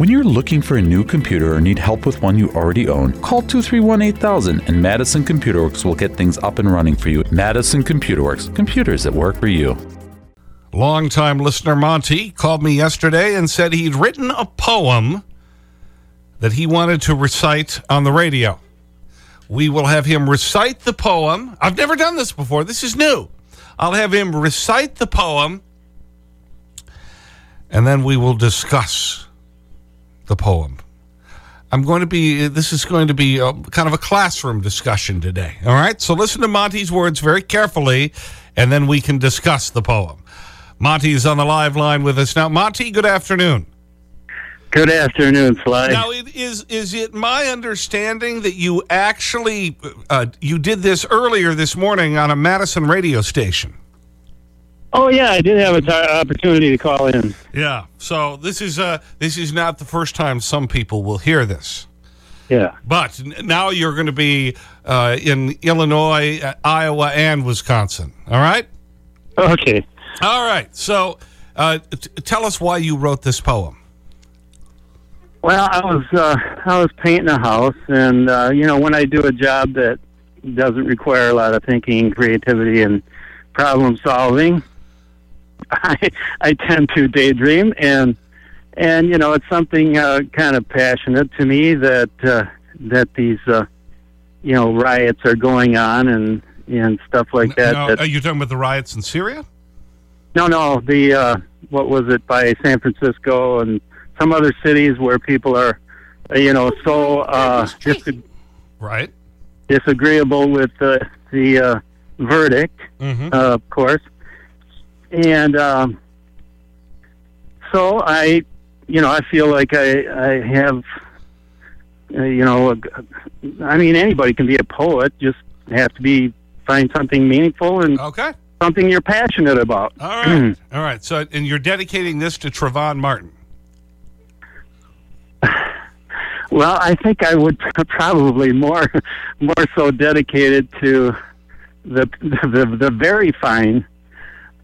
When you're looking for a new computer or need help with one you already own, call 231 8000 and Madison Computer Works will get things up and running for you. Madison Computer Works, computers that work for you. Longtime listener Monte called me yesterday and said he'd written a poem that he wanted to recite on the radio. We will have him recite the poem. I've never done this before. This is new. I'll have him recite the poem and then we will discuss the poem. I'm going to be, this is going to be a, kind of a classroom discussion today. All right? So listen to Monte's words very carefully, and then we can discuss the poem. Monte is on the live line with us now. Monte, good afternoon. Good afternoon, Sly. Now, it is, is it my understanding that you actually, uh, you did this earlier this morning on a Madison radio station? Oh yeah, I did have an opportunity to call in. Yeah. So this is uh this is not the first time some people will hear this. Yeah. But now you're going to be uh, in Illinois, uh, Iowa, and Wisconsin. All right. Okay. All right. So uh, tell us why you wrote this poem. Well, I was uh, I was painting a house, and uh, you know when I do a job that doesn't require a lot of thinking, creativity, and problem solving, I I tend to daydream and and you know it's something uh, kind of passionate to me that uh, that these uh, you know riots are going on and and stuff like that. No, that are you talking about the riots in Syria? No, no. The uh, what was it by San Francisco and some other cities where people are uh, you know so uh, dis right disagreeable with the the uh, verdict, mm -hmm. uh, of course and um, so I, you know, I feel like I I have, uh, you know, a, I mean anybody can be a poet. Just have to be find something meaningful and okay. something you're passionate about. All right, all right. So, and you're dedicating this to Trayvon Martin. Well, I think I would probably more more so dedicated to the the, the very fine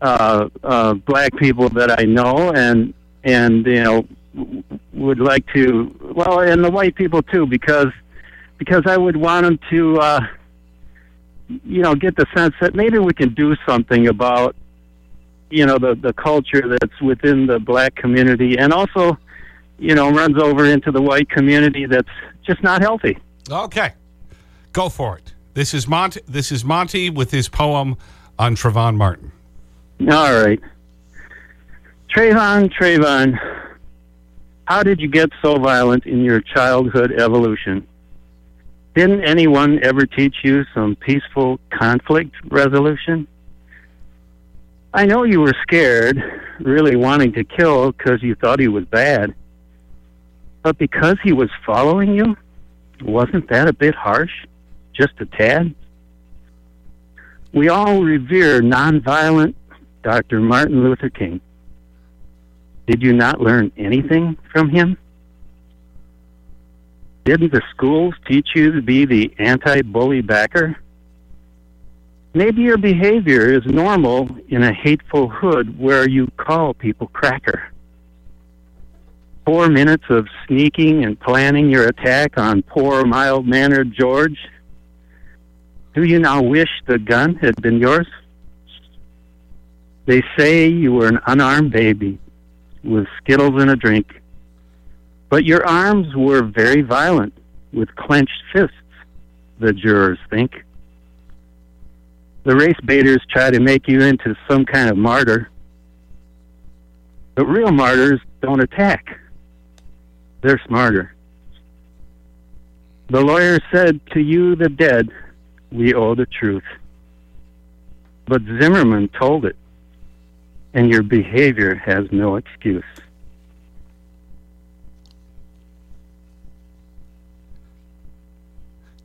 uh, uh, black people that I know, and and you know would like to well, and the white people too, because because I would want them to uh, you know get the sense that maybe we can do something about you know the the culture that's within the black community, and also you know runs over into the white community that's just not healthy. Okay, go for it. This is Monte. This is Monte with his poem on Trayvon Martin. All right. Trayvon, Trayvon, how did you get so violent in your childhood evolution? Didn't anyone ever teach you some peaceful conflict resolution? I know you were scared, really wanting to kill because you thought he was bad. But because he was following you, wasn't that a bit harsh? Just a tad? We all revere nonviolent Dr. Martin Luther King. Did you not learn anything from him? Didn't the schools teach you to be the anti bully backer? Maybe your behavior is normal in a hateful hood where you call people cracker. Four minutes of sneaking and planning your attack on poor, mild mannered George. Do you now wish the gun had been yours? They say you were an unarmed baby with Skittles and a drink. But your arms were very violent with clenched fists, the jurors think. The race baiters try to make you into some kind of martyr. But real martyrs don't attack. They're smarter. The lawyer said to you, the dead, we owe the truth. But Zimmerman told it and your behavior has no excuse.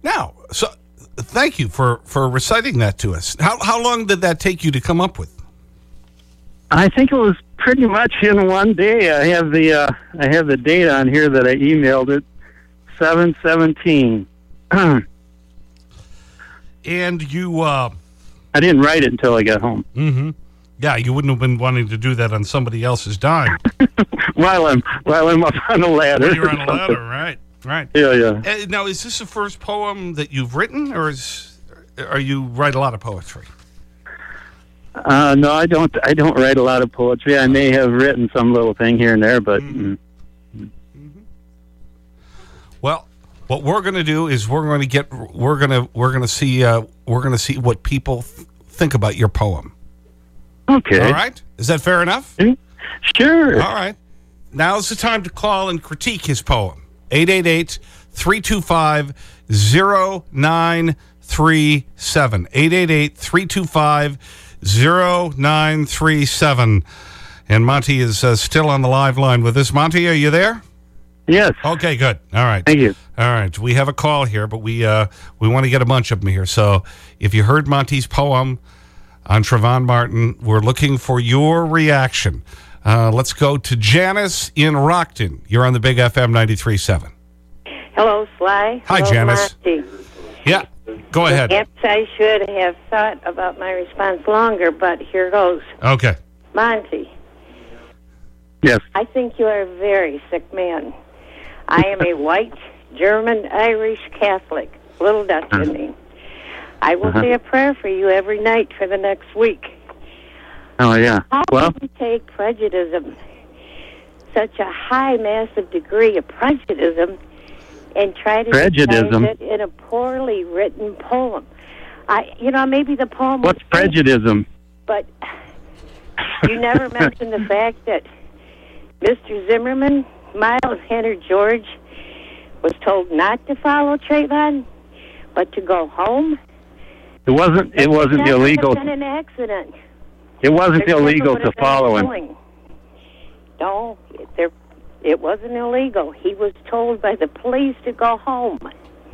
Now, so thank you for, for reciting that to us. How, how long did that take you to come up with? I think it was pretty much in one day. I have the uh, I have the date on here that I emailed it, seven seventeen. and you, uh, I didn't write it until I got home. Mm-hmm Yeah, you wouldn't have been wanting to do that on somebody else's dime. while I'm while I'm up on the ladder. You're on a ladder, right? Right. Yeah, yeah. Uh, now, is this the first poem that you've written, or is, are you write a lot of poetry? Uh, no, I don't. I don't write a lot of poetry. I may have written some little thing here and there, but mm, Well, what we're going to do is we're going to get we're going to we're going to see uh, we're going to see what people th think about your poem. Okay, All right? Is that fair enough? sure. All right. Now's the time to call and critique his poem. 888 325 0937. 888 325 0937. And Monte is uh, still on the live line with us. Monte, are you there? Yes. Okay, good. All right. Thank you. All right. We have a call here, but we, uh, we want to get a bunch of them here. So if you heard Monte's poem on Trayvon Martin, we're looking for your reaction. Uh, let's go to Janice in Rockton. You're on the Big FM 93.7. Hello, Sly. Hi, Hello, Janice. Monte. Yeah, go ahead. Perhaps I should have thought about my response longer, but here goes. Okay. Monte, Yes. I think you are a very sick man. I am a white, German, Irish Catholic, little Dutch in me. I will uh-huh. say a prayer for you every night for the next week. Oh, yeah. How Well, can you take prejudice, such a high, massive degree of prejudice, and try to Prejudice? disguise it in a poorly written poem? I, you know, maybe the poem. what's prejudice? But you never mentioned the fact that Mr. Zimmerman, Miles Henry George, was told not to follow Trayvon, but to go home. It wasn't. It wasn't illegal. been an accident. It wasn't There illegal to would have been follow him. No, it- there, it wasn't illegal. He was told by the police to go home.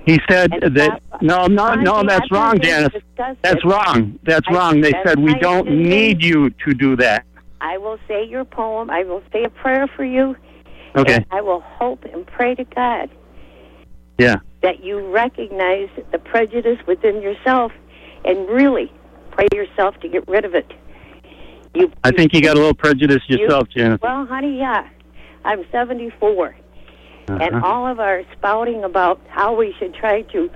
He said And that. stop- No, no, no. That's wrong, Janice. That's wrong. That's wrong. They said we don't need you to do that. I will say your poem. I will say a prayer for you. Okay. I will hope and pray to God Yeah. that you recognize the prejudice within yourself and really pray yourself to get rid of it. You, I think you got a little prejudice you- yourself, Janice. Well, honey, yeah. I'm 74. And Uh-huh. all of our spouting about how we should try to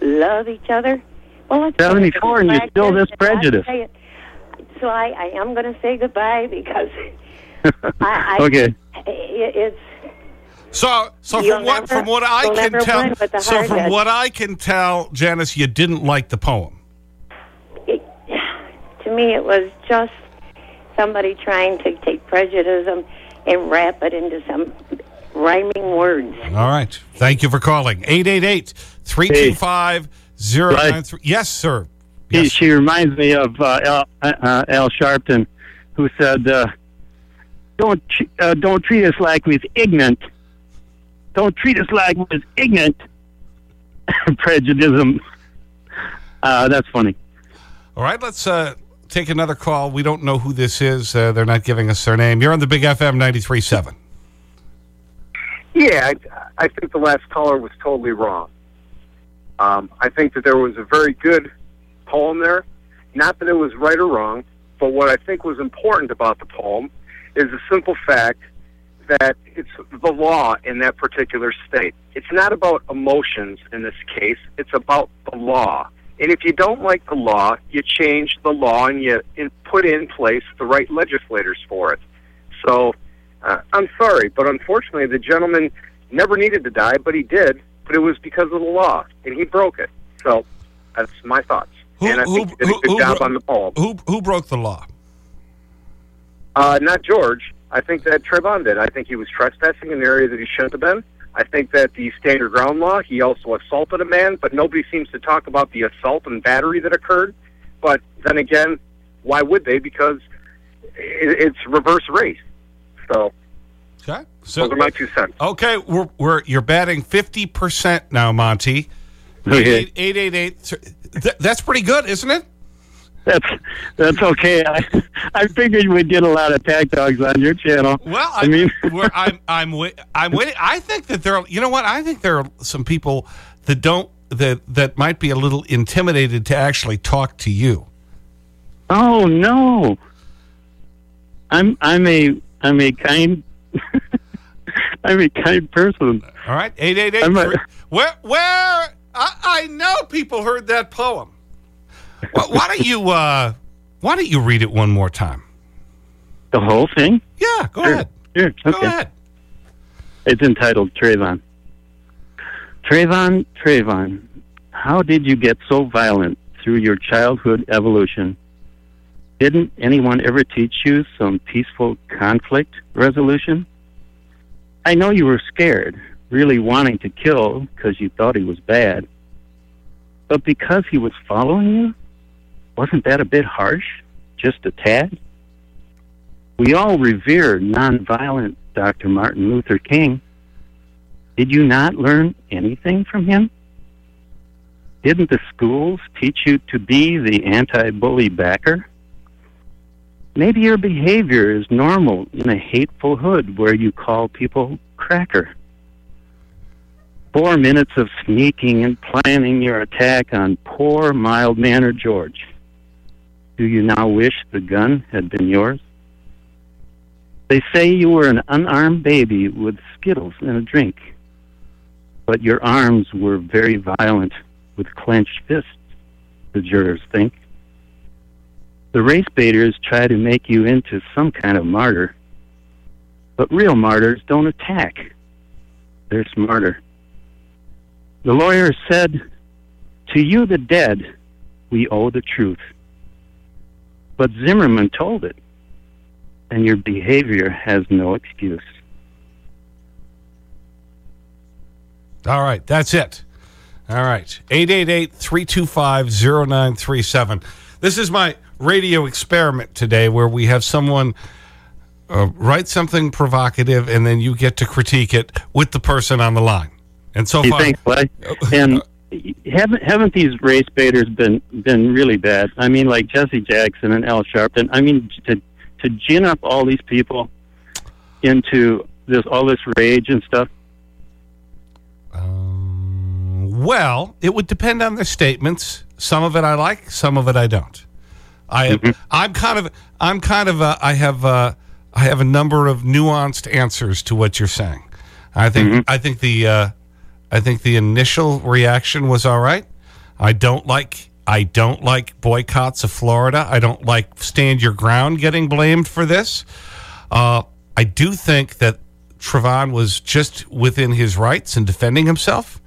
love each other. Well, let's 74 and you're still this practice, and I prejudiced. So I, I am going to say goodbye because I, I, okay. it, it's So, so You'll from what, never- from what I can tell, win with the so from what I can tell, Janice, you didn't like the poem. It, me, it was just somebody trying to take prejudice and wrap it into some rhyming words. All right. Thank you for calling. 888 325 093. Yes, sir. She, Yes. she reminds me of uh, Al, uh, Al Sharpton, who said, uh, "Don't uh, don't treat us like we're ignorant. Don't treat us like we're ignorant." Prejudice. Uh, that's funny. All right. Let's uh, take another call. We don't know who this is. Uh, they're not giving us their name. You're on the Big FM 93.7. Yeah, I, I think the last caller was totally wrong. Um, I think that there was a very good poem there. Not that it was right or wrong, but what I think was important about the poem is the simple fact that it's the law in that particular state. It's not about emotions in this case, it's about the law. And if you don't like the law, you change the law and you and put in place the right legislators for it. So uh, I'm sorry, but unfortunately, the gentleman never needed to die, but he did. But it was because of the law, and he broke it. So that's my thoughts. Who- and I who- think he did a good who job on the poem. Who, who broke the law? Uh, not George. I think that Trayvon did. I think he was trespassing in an area that he shouldn't have been. I think that the standard ground law, he also assaulted a man, but nobody seems to talk about the assault and battery that occurred. But then again, why would they? Because it's reverse race. So Okay. So, those are my two cents. okay, we're, we're, you're batting 50% now, Monte. 888. That's pretty good, isn't it? That's that's okay. I I figured we'd get a lot of tag dogs on your channel. Well, I mean, we're, I'm, I'm, wi- I'm waiting. I think that there, are, you know what? I think there are some people that don't, that, that might be a little intimidated to actually talk to you. oh no, I'm I'm a I'm a kind I'm a kind person. All right, 888 Where, where, I, I know people heard that poem. Why, why don't you, uh, why don't you read it one more time? The whole thing? Yeah, go Sure. ahead. Sure. Go Okay. ahead. It's entitled Trayvon. Trayvon, Trayvon, how did you get so violent through your childhood evolution? Didn't anyone ever teach you some peaceful conflict resolution? I know you were scared, really wanting to kill because you thought he was bad. But because he was following you, wasn't that a bit harsh? Just a tad? We all revere nonviolent Dr. Martin Luther King. Did you not learn anything from him? Didn't the schools teach you to be the anti bully backer? Maybe your behavior is normal in a hateful hood where you call people cracker. Four minutes of sneaking and planning your attack on poor, mild mannered George. Do you now wish the gun had been yours? They say you were an unarmed baby with Skittles and a drink, but your arms were very violent with clenched fists, the jurors think. The race baiters try to make you into some kind of martyr, but real martyrs don't attack. They're smarter. The lawyer said, To you, the dead, we owe the truth. But Zimmerman told it and your behavior has no excuse. All right, that's it. All right, 888-325-0937. This is my radio experiment today where we have someone uh, write something provocative and then you get to critique it with the person on the line. And so Hey, far, thanks, Clay. And haven't haven't these race baiters been been really bad? I mean, like Jesse Jackson and Al Sharpton. I mean, to to gin up all these people into this all this rage and stuff. Um, well, it would depend on their statements. Some of it I like, some of it I don't. I Mm-hmm. I'm kind of I'm kind of a, I have a, I have a number of nuanced answers to what you're saying. I think Mm-hmm. I think the uh, I think the initial reaction was all right. I don't like I don't like boycotts of Florida. I don't like stand your ground getting blamed for this. Uh, I do think that Trayvon was just within his rights in defending himself.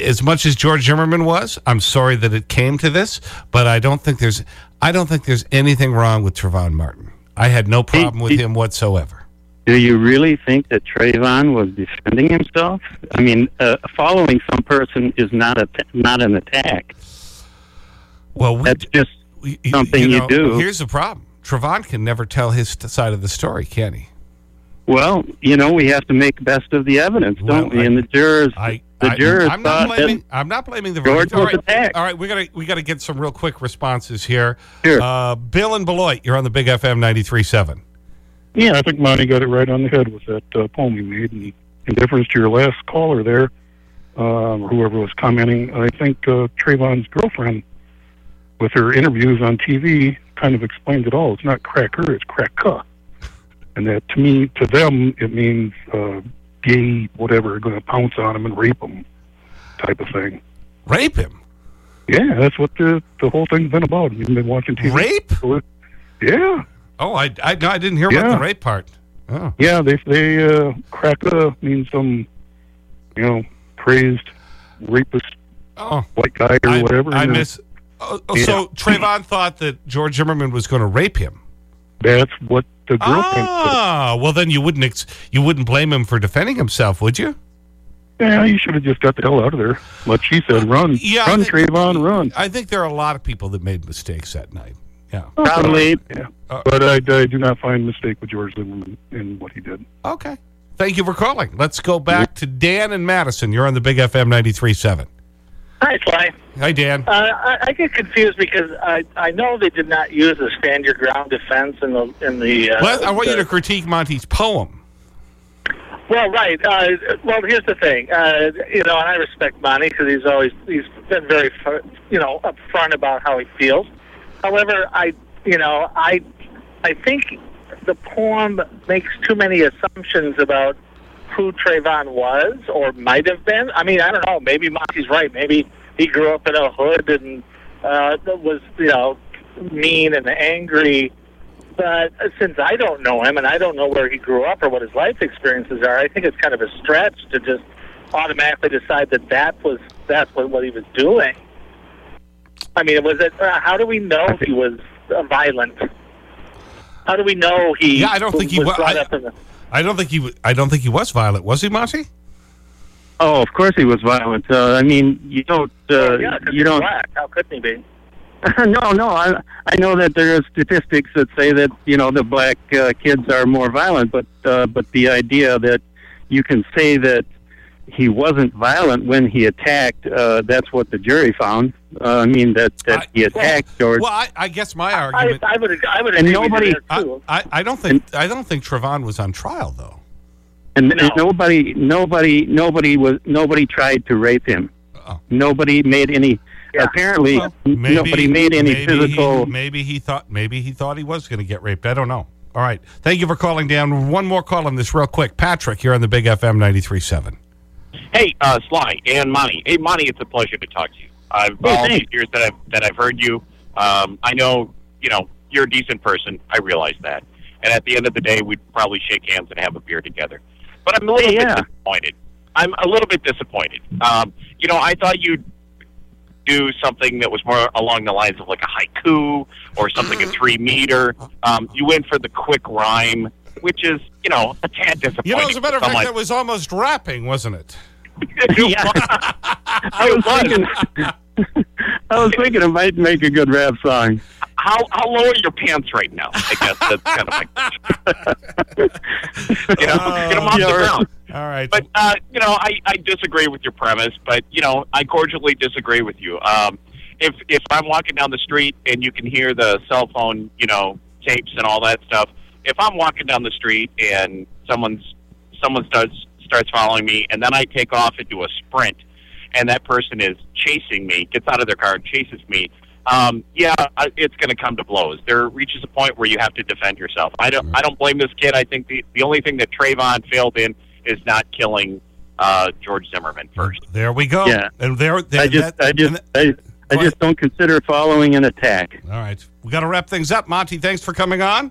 As much as George Zimmerman was, I'm sorry that it came to this, but I don't think there's I don't think there's anything wrong with Trayvon Martin. I had no problem with he- him whatsoever. Do you really think that Trayvon was defending himself? I mean, uh, following some person is not a not an attack. Well, we, That's just y- something you know, do. Here's the problem. Trayvon can never tell his side of the story, can he? well, you know, we have to make best of the evidence, don't we? I- and the jurors, I, the I, jurors I'm not blaming. I'm not blaming the George verdict. All right, attacked. all right, we gotta we gotta get some real quick responses here. Sure. Uh, Bill and Beloit, you're on the Big FM 93.7. Yeah, I think Monte got it right on the head with that uh, poem he made. And in difference to your last caller there, um, or whoever was commenting, I think uh, Trayvon's girlfriend, with her interviews on TV, kind of explained it all. It's not cracker, it's cracka. And that to me, to them, it means uh, gay, whatever, going to pounce on him and rape him, type of thing. Rape him. Yeah, that's what the the whole thing's been about. You've been watching TV. Rape? Yeah, Oh, I I, I didn't hear about the rape part. Oh, Yeah, they they uh, cracka means some, you know, crazed rapist oh, white guy or I, whatever. I miss. Oh, oh, So Trayvon thought that George Zimmerman was going to rape him. That's what the said. Ah, well then you wouldn't ex you wouldn't blame him for defending himself, would you? Yeah, you should have just got the hell out of there. Like she said, run, Yeah, run, Trayvon, run. I think there are a lot of people that made mistakes that night. Yeah. probably Yeah, Uh, but I, I do not find mistake with George Zimmerman in what he did. Okay. Thank you for calling. Let's go back to Dan and Madison. You're on the Big FM 93.7. Hi, Sly. Hi, Dan. Uh, I, I get confused because I, I know they did not use the stand your ground defense in the in the. Uh, Well, I want you to critique Monte's poem. Well, right. Uh, well, here's the thing. Uh, you know, and I respect Monte because he's always he's been very you know upfront about how he feels. However, I you know I I think the poem makes too many assumptions about who Trayvon was or might have been. I mean, I don't know. Maybe Monte's right. Maybe he grew up in a hood and uh, was, you know, mean and angry. But since I don't know him and I don't know where he grew up or what his life experiences are, I think it's kind of a stretch to just automatically decide that that was that's what, what he was doing. I mean, was it? Uh, how do we know he was uh, violent? How do we know he? Yeah, I don't think he was wa- brought I- up in the. I don't think he. wa- I don't think he was violent, was he, Monte? Oh, of course he was violent. Uh, I mean, you don't. Uh, yeah, 'cause you don't. black. How could he be? no, no. I I know that there are statistics that say that you know the black uh, kids are more violent, but uh, but the idea that you can say that he wasn't violent when he attacked, uh, that's what the jury found. Uh, I mean that that I- he attacked George. Well, I, I guess my argument. I would. I would And nobody- you there, I, too. I, I don't think I don't think Trayvon was on trial though. And, No. and nobody, nobody, nobody was, nobody tried to rape him. Oh. Nobody made any. Yeah. Apparently, Well, n- nobody made any maybe physical. He, maybe he thought maybe he thought he was going to get raped. I don't know. All right. Thank you for calling down. One more call on this real quick. Patrick here on the Big FM 93.7. Hey, uh, Sly and Monte. Hey, Monte, it's a pleasure to talk to you. I've Hey, all these years that I've that I've heard you. Um, I know, you know, you're a decent person. I realize that. And at the end of the day, we'd probably shake hands and have a beer together. But I'm a little Hey, yeah. bit disappointed. I'm a little bit disappointed. Um, you know, I thought you'd do something that was more along the lines of like a haiku or something a three meter. Um, you went for the quick rhyme, which is, you know, a tad disappointing. You know, as a matter of fact, someone- that was almost rapping, wasn't it? I was thinking. I was thinking it might make a good rap song. how how low are your pants right now? I guess that's kind of like you know, get them off Yeah, the ground. All right. But uh, you know, I, I disagree with your premise. But you know, I cordially disagree with you. Um, if if I'm walking down the street and you can hear the cell phone, you know, tapes and all that stuff. If I'm walking down the street and someone's someone starts starts following me, and then I take off into a sprint, and that person is chasing me, gets out of their car, and chases me. Um, yeah, I- it's going to come to blows. There reaches a point where you have to defend yourself. I don't. I don't blame this kid. I think the the only thing that Trayvon failed in is not killing uh, George Zimmerman first. there we go. Yeah. And there, there I just, that- I just, and I, I just don't consider following an attack. All right. We got to wrap things up. Monte, thanks for coming on.